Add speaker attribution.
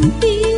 Speaker 1: contigo.